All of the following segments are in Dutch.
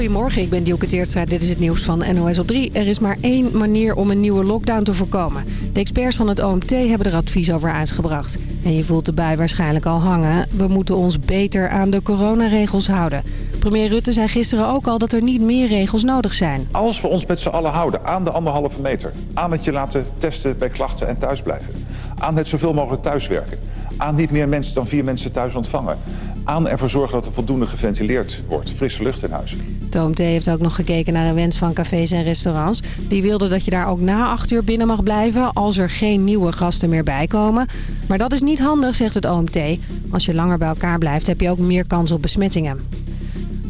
Goedemorgen, ik ben Dielke Teertstra. Dit is het nieuws van NOS op 3. Er is maar één manier om een nieuwe lockdown te voorkomen. De experts van het OMT hebben er advies over uitgebracht. En je voelt de waarschijnlijk al hangen. We moeten ons beter aan de coronaregels houden. Premier Rutte zei gisteren ook al dat er niet meer regels nodig zijn. Als we ons met z'n allen houden aan de anderhalve meter... aan het je laten testen bij klachten en thuisblijven... aan het zoveel mogelijk thuiswerken... aan niet meer mensen dan vier mensen thuis ontvangen aan ervoor zorgen dat er voldoende geventileerd wordt. Frisse lucht in huis. De OMT heeft ook nog gekeken naar een wens van cafés en restaurants. Die wilden dat je daar ook na acht uur binnen mag blijven... als er geen nieuwe gasten meer bijkomen. Maar dat is niet handig, zegt het OMT. Als je langer bij elkaar blijft, heb je ook meer kans op besmettingen.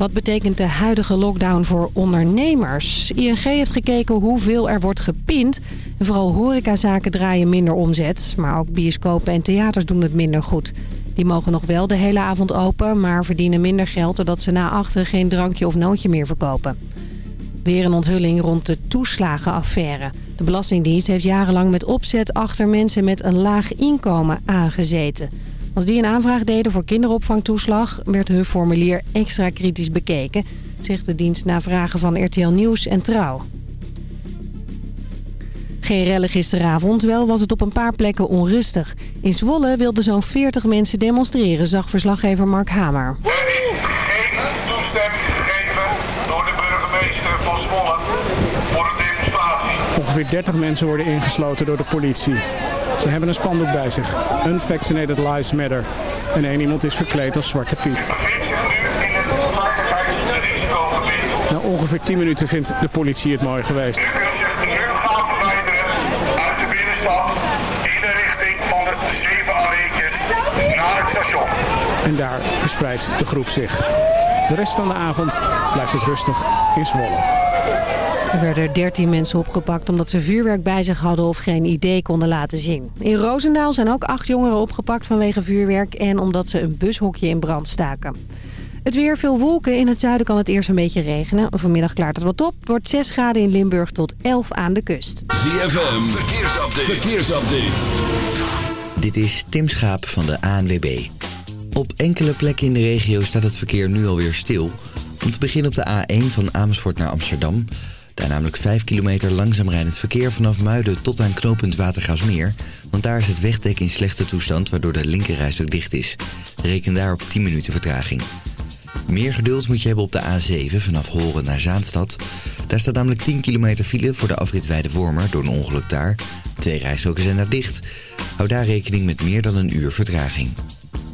Wat betekent de huidige lockdown voor ondernemers? ING heeft gekeken hoeveel er wordt gepind. Vooral horecazaken draaien minder omzet. Maar ook bioscopen en theaters doen het minder goed. Die mogen nog wel de hele avond open, maar verdienen minder geld... doordat ze na achter geen drankje of nootje meer verkopen. Weer een onthulling rond de toeslagenaffaire. De Belastingdienst heeft jarenlang met opzet achter mensen met een laag inkomen aangezeten. Als die een aanvraag deden voor kinderopvangtoeslag... werd hun formulier extra kritisch bekeken, zegt de dienst na vragen van RTL Nieuws en Trouw. Geen rellen gisteravond, wel was het op een paar plekken onrustig. In Zwolle wilden zo'n 40 mensen demonstreren, zag verslaggever Mark Hamer. Er is geen toestemming gegeven door de burgemeester van Zwolle voor een demonstratie. Ongeveer 30 mensen worden ingesloten door de politie. Ze hebben een spandoek bij zich. Unvaccinated Lives Matter. En één iemand is verkleed als Zwarte Piet. Bevindt zich nu in het veiligheidsrisicogebied. Na ongeveer 10 minuten vindt de politie het mooi geweest. En daar verspreidt de groep zich. De rest van de avond blijft het rustig in Zwolle. Er werden 13 mensen opgepakt omdat ze vuurwerk bij zich hadden of geen idee konden laten zien. In Roosendaal zijn ook acht jongeren opgepakt vanwege vuurwerk en omdat ze een bushokje in brand staken. Het weer, veel wolken. In het zuiden kan het eerst een beetje regenen. Vanmiddag klaart het wat op. Het wordt 6 graden in Limburg tot 11 aan de kust. ZFM, verkeersupdate. verkeersupdate. Dit is Tim Schaap van de ANWB. Op enkele plekken in de regio staat het verkeer nu alweer stil. Om te beginnen op de A1 van Amersfoort naar Amsterdam. Daar namelijk 5 kilometer langzaam rijdend verkeer vanaf Muiden tot aan knooppunt Watergaasmeer. Want daar is het wegdek in slechte toestand waardoor de linkerrijstok dicht is. Reken daar op 10 minuten vertraging. Meer geduld moet je hebben op de A7 vanaf Horen naar Zaanstad. Daar staat namelijk 10 kilometer file voor de afrit Weide-Wormer door een ongeluk daar. Twee rijstroken zijn daar dicht. Hou daar rekening met meer dan een uur vertraging.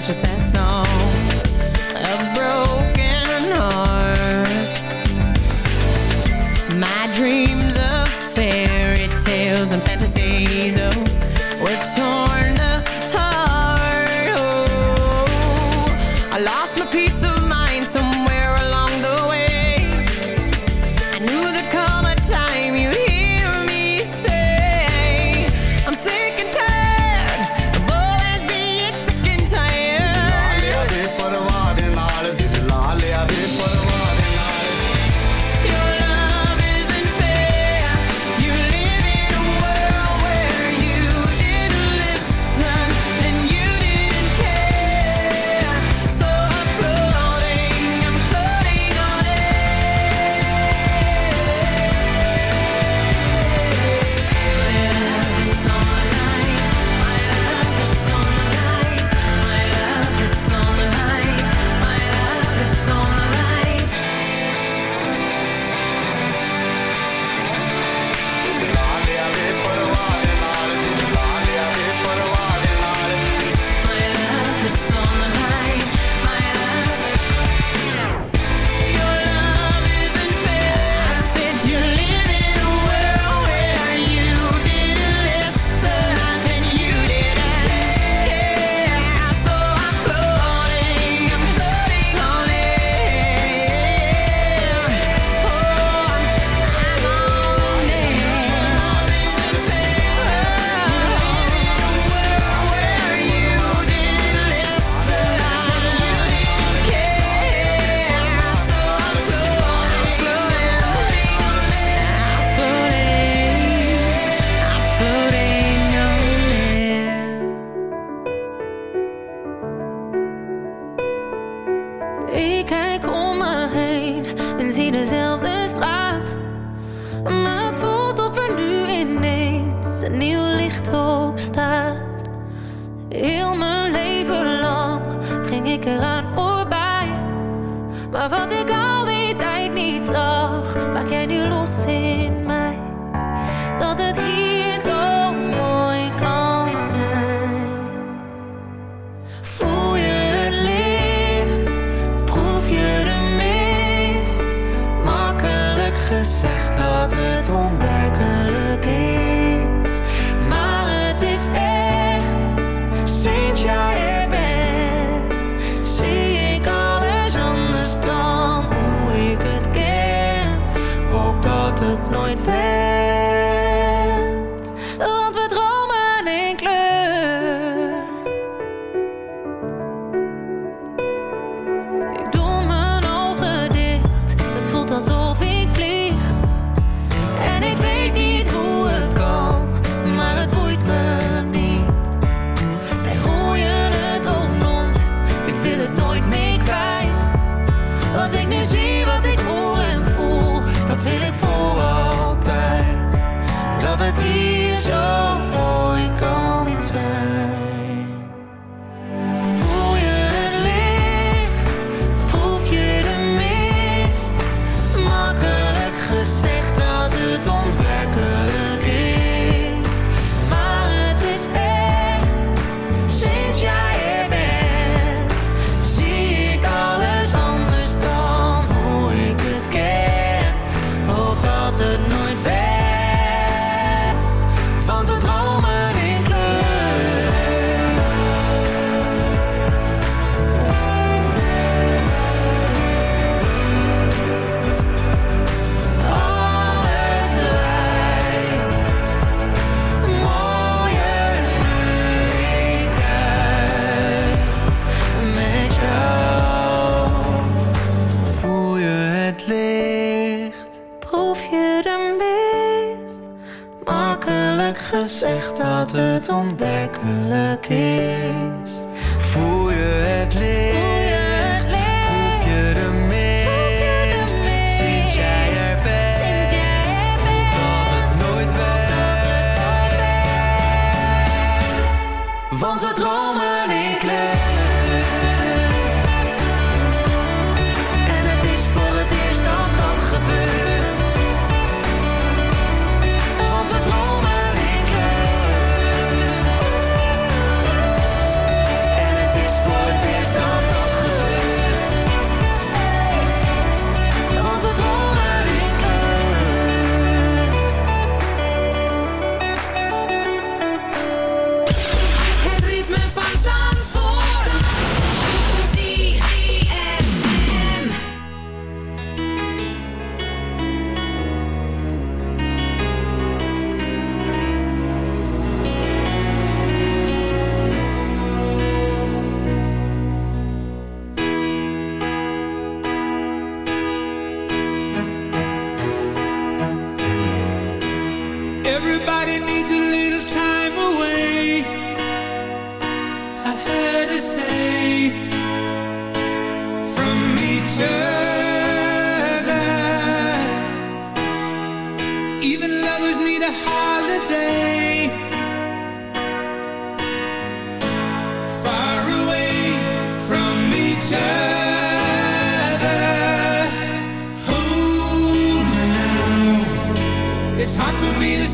what you said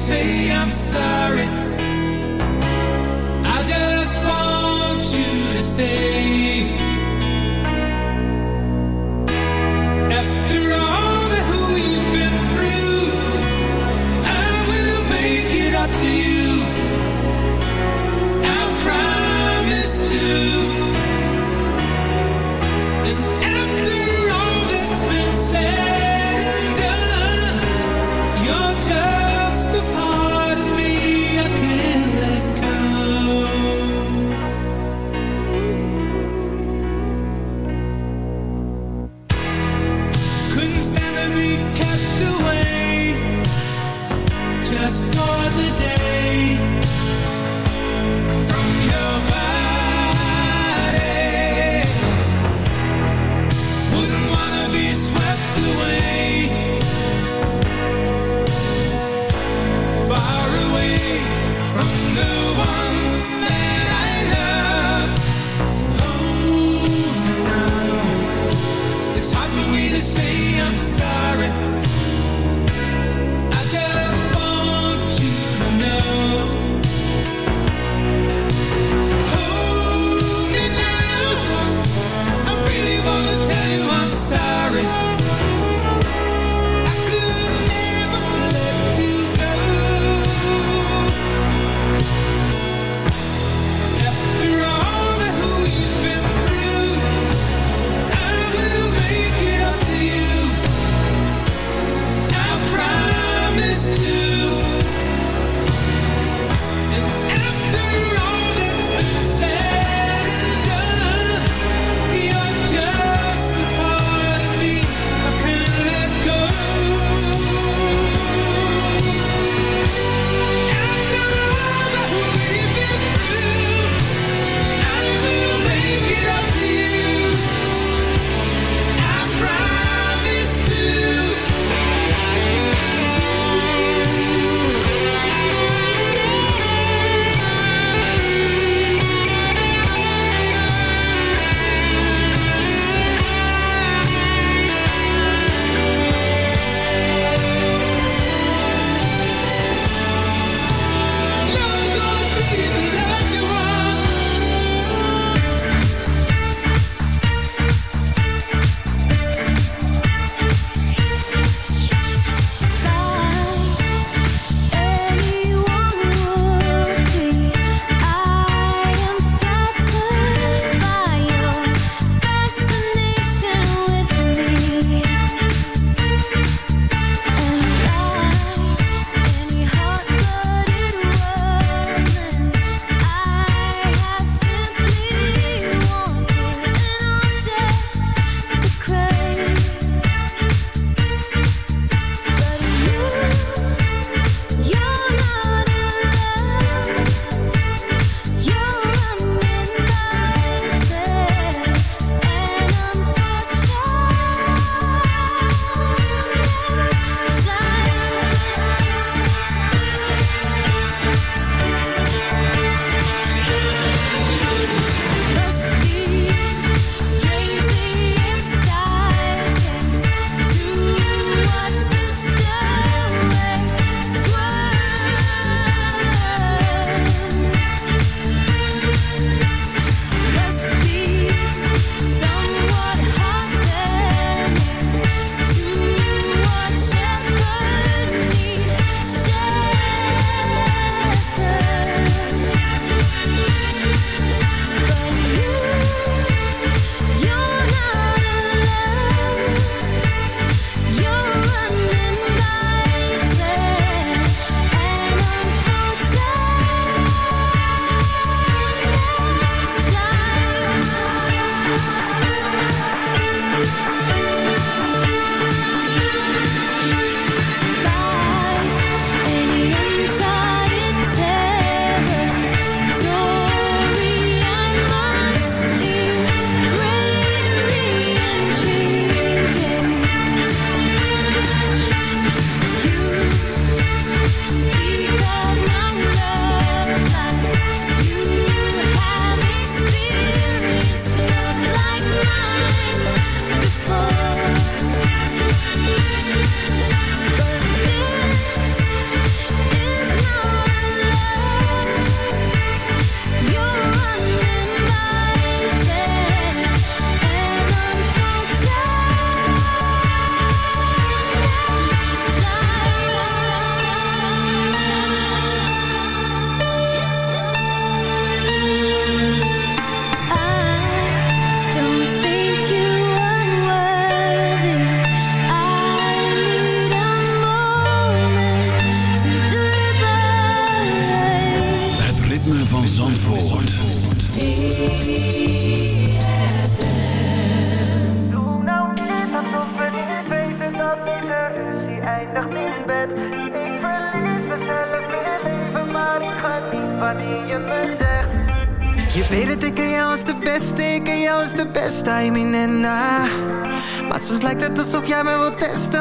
say I'm sorry.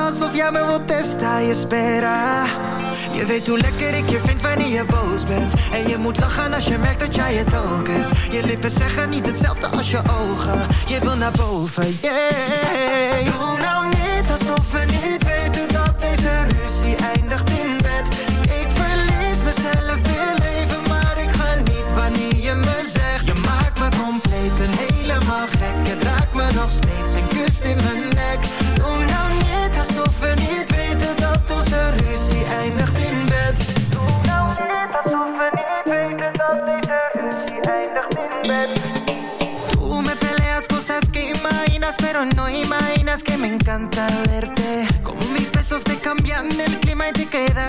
Alsof jij me wilt testen, je spera. Je weet hoe lekker ik je vind wanneer je boos bent. En je moet lachen als je merkt dat jij het ook hebt. Je lippen zeggen niet hetzelfde als je ogen. Je wil naar boven, yeah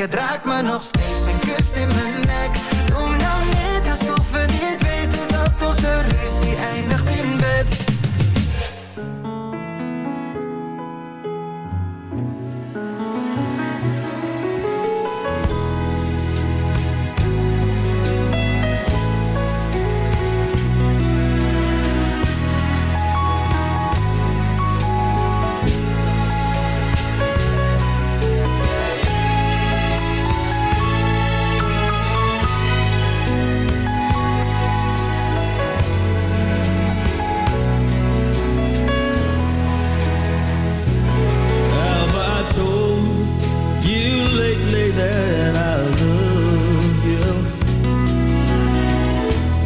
Het raakt me nog steeds en kust in mijn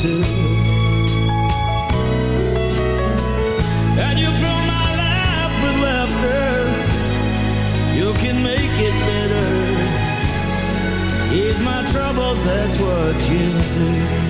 too. And you fill my life with laughter. You can make it better. Ease my troubles, that's what you do.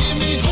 give me hope.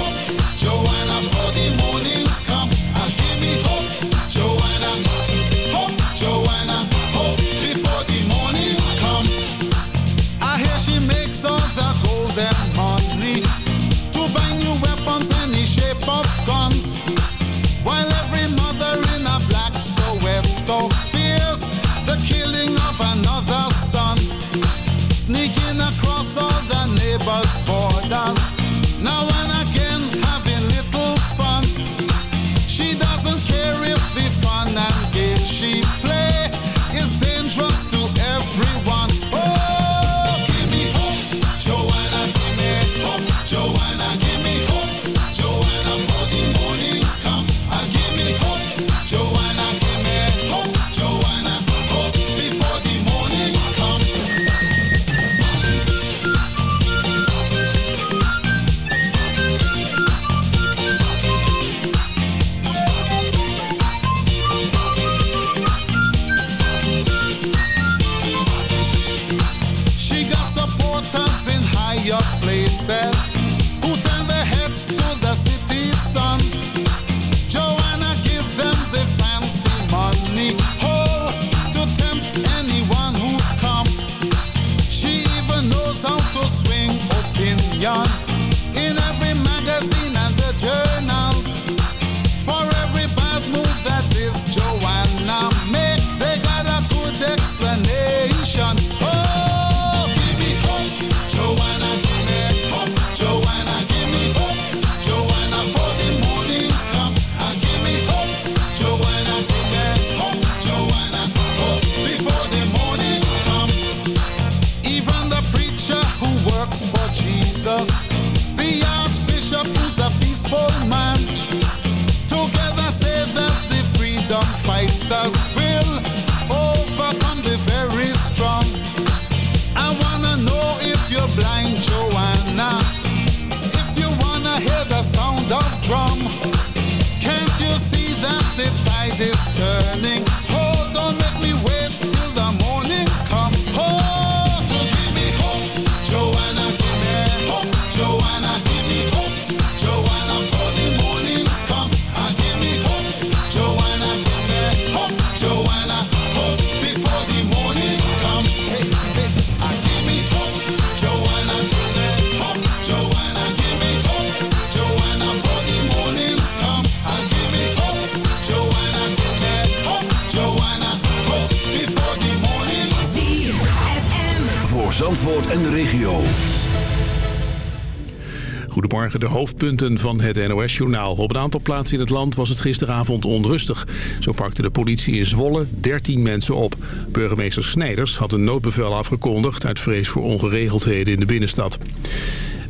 De hoofdpunten van het NOS-journaal. Op een aantal plaatsen in het land was het gisteravond onrustig. Zo pakte de politie in Zwolle 13 mensen op. Burgemeester Snijders had een noodbevel afgekondigd... uit vrees voor ongeregeldheden in de binnenstad.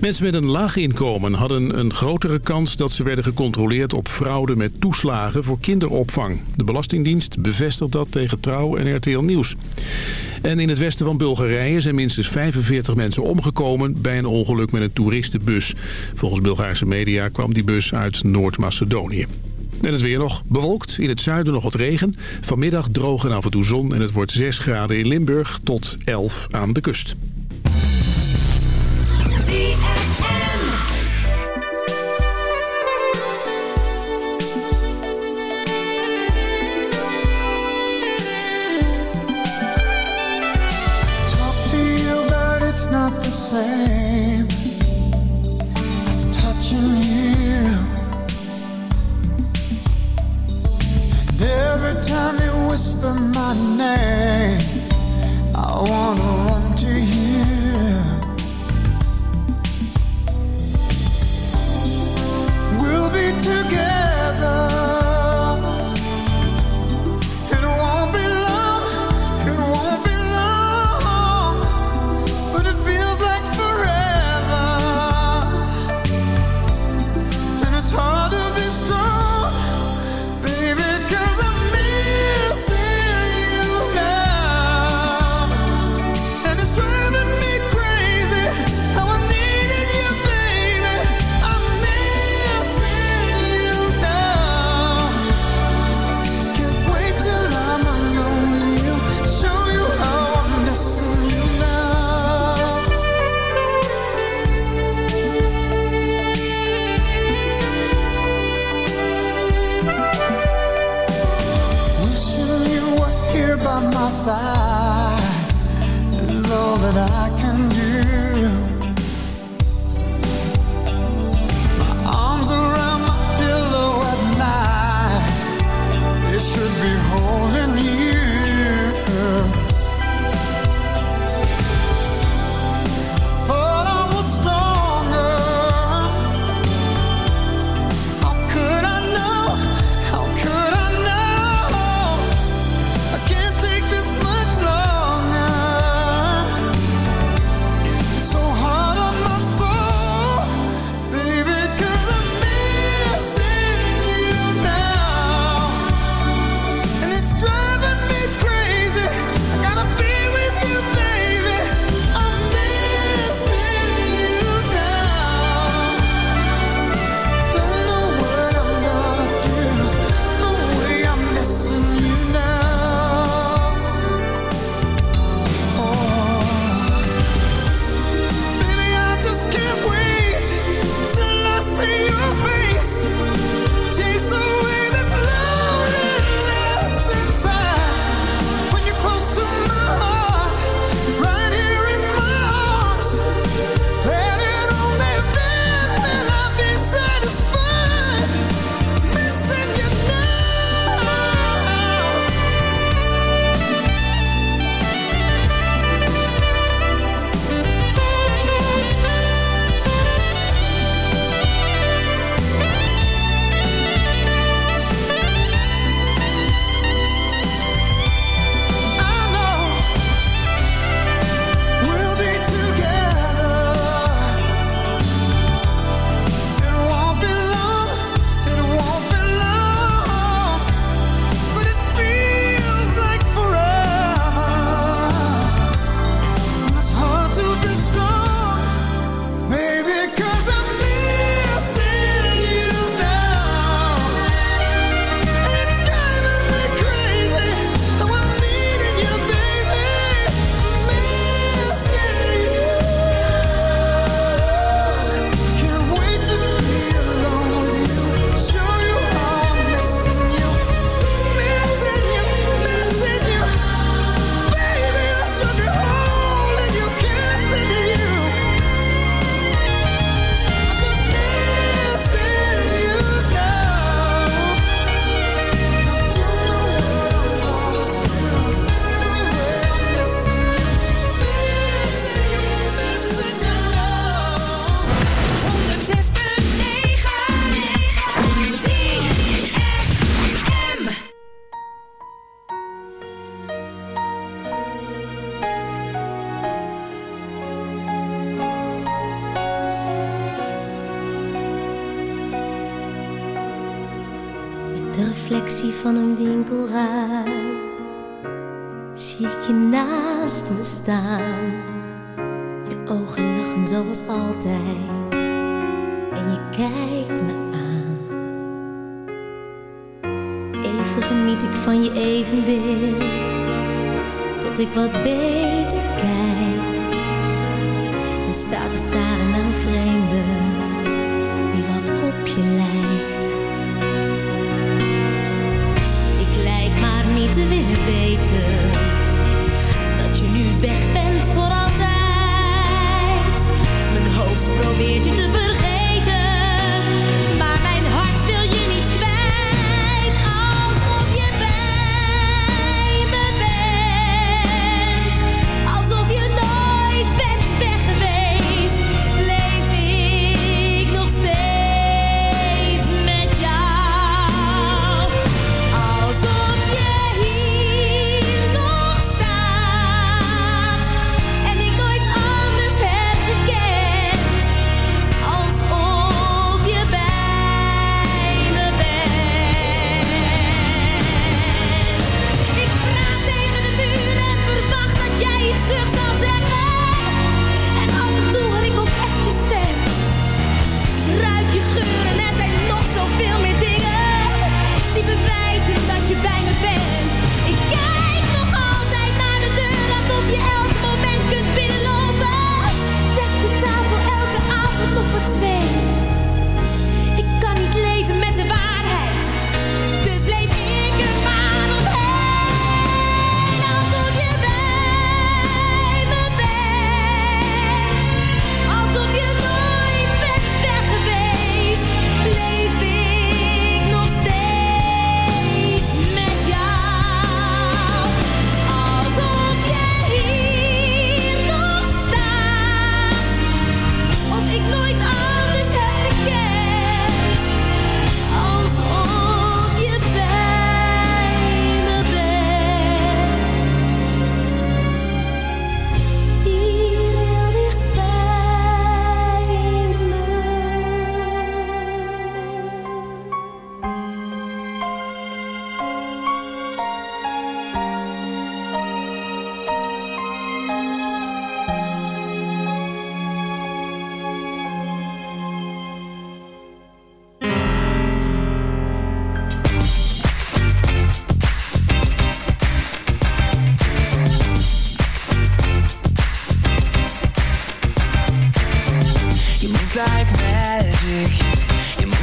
Mensen met een laag inkomen hadden een grotere kans dat ze werden gecontroleerd op fraude met toeslagen voor kinderopvang. De Belastingdienst bevestigt dat tegen Trouw en RTL Nieuws. En in het westen van Bulgarije zijn minstens 45 mensen omgekomen bij een ongeluk met een toeristenbus. Volgens Bulgaarse media kwam die bus uit Noord-Macedonië. En het weer nog bewolkt, in het zuiden nog wat regen. Vanmiddag droog en af en toe zon en het wordt 6 graden in Limburg tot 11 aan de kust.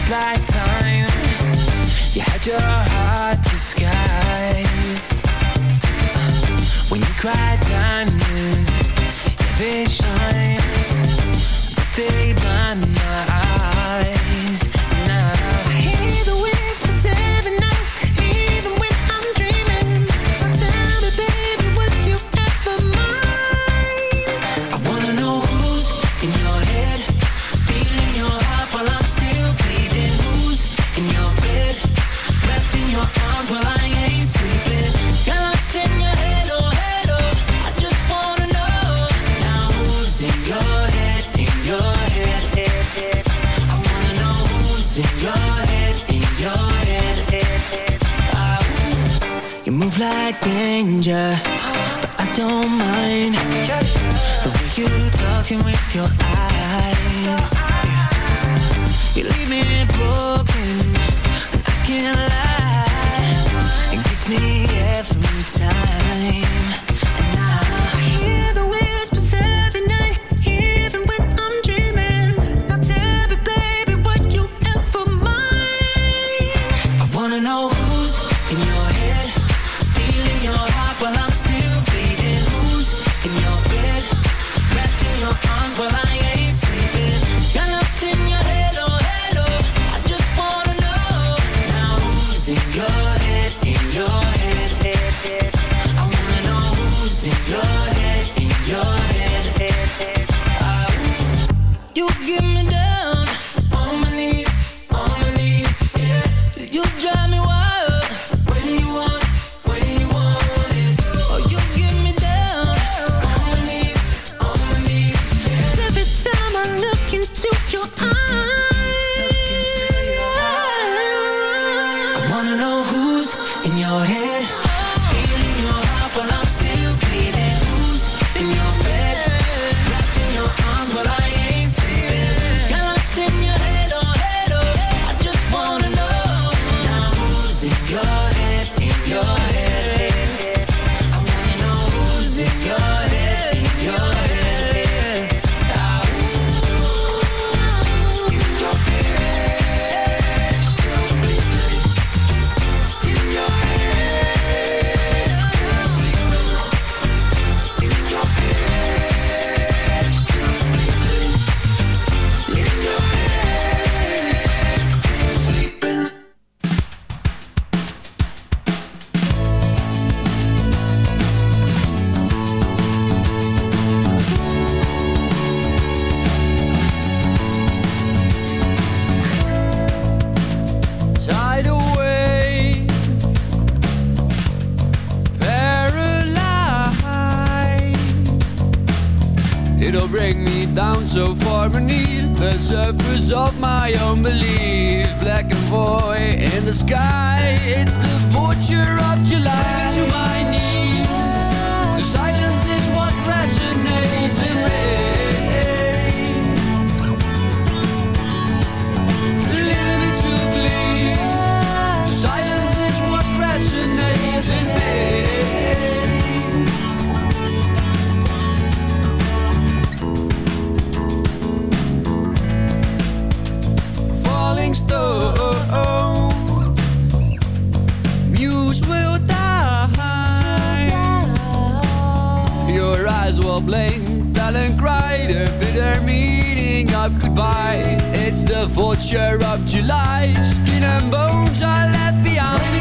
like. You had your heart disguised. When you cried diamonds, yeah, they shine. But they blind my eyes. danger, but I don't mind The way you're talking with your eyes yeah. You leave me Muse will die. Your eyes will blink, cry the bitter meaning of goodbye. It's the vulture of July. Skin and bones are left behind.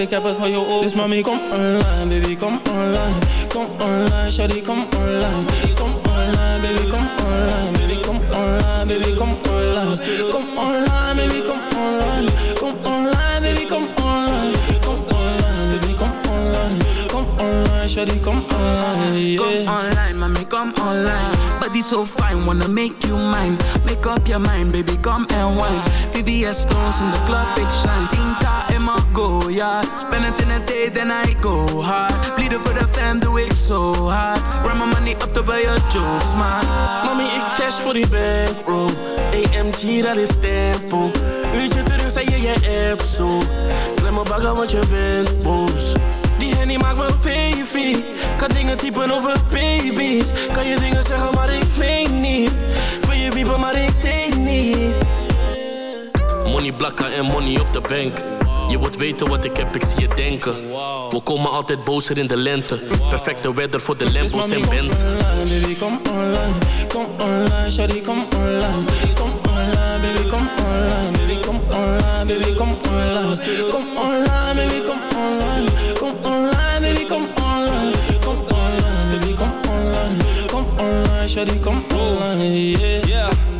Ik heb het voor je over Dus mami, kom online, baby, kom online Kom online, shawty, kom online Kom online, baby, kom online Baby, kom online, baby, kom online Kom online, baby, kom online Kom online, baby, kom online Kom online, baby, kom online Kom online, shawty, kom online Come online, mommy, come online. Body so fine, wanna make you mine. Make up your mind, baby, come and wine. VVS stones in the club, big shine. Tinta in my go, yeah. Spend it in a day, then I go hard. Bleeden for the fam, doe ik zo hard. Run my money up to buy your jokes, man. Mami, ik cash voor die bankroll. AMG, dat is tempo. Uurtje terug, zei je je app zo. Klem me bagger, want je bent boos. Die henny maakt me baby. Kan dingen typen over baby's. Kan je dingen zeggen, maar ik meen niet. Wil je wiepen, maar ik denk niet. Money blakken en money op de bank. Je wilt weten wat ik heb, ik zie je denken. We komen altijd bozer in de lente. Perfecte weather voor de Lambos en Benz. online, baby, kom online. Kom online, shawty, kom online. Kom online, baby, kom online. Baby, kom online, baby, kom online. Kom online, baby, kom online. Kom online, baby, kom online. Kom online, baby, kom online. Kom online, shawty, kom online, yeah.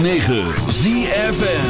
106.9 ZFN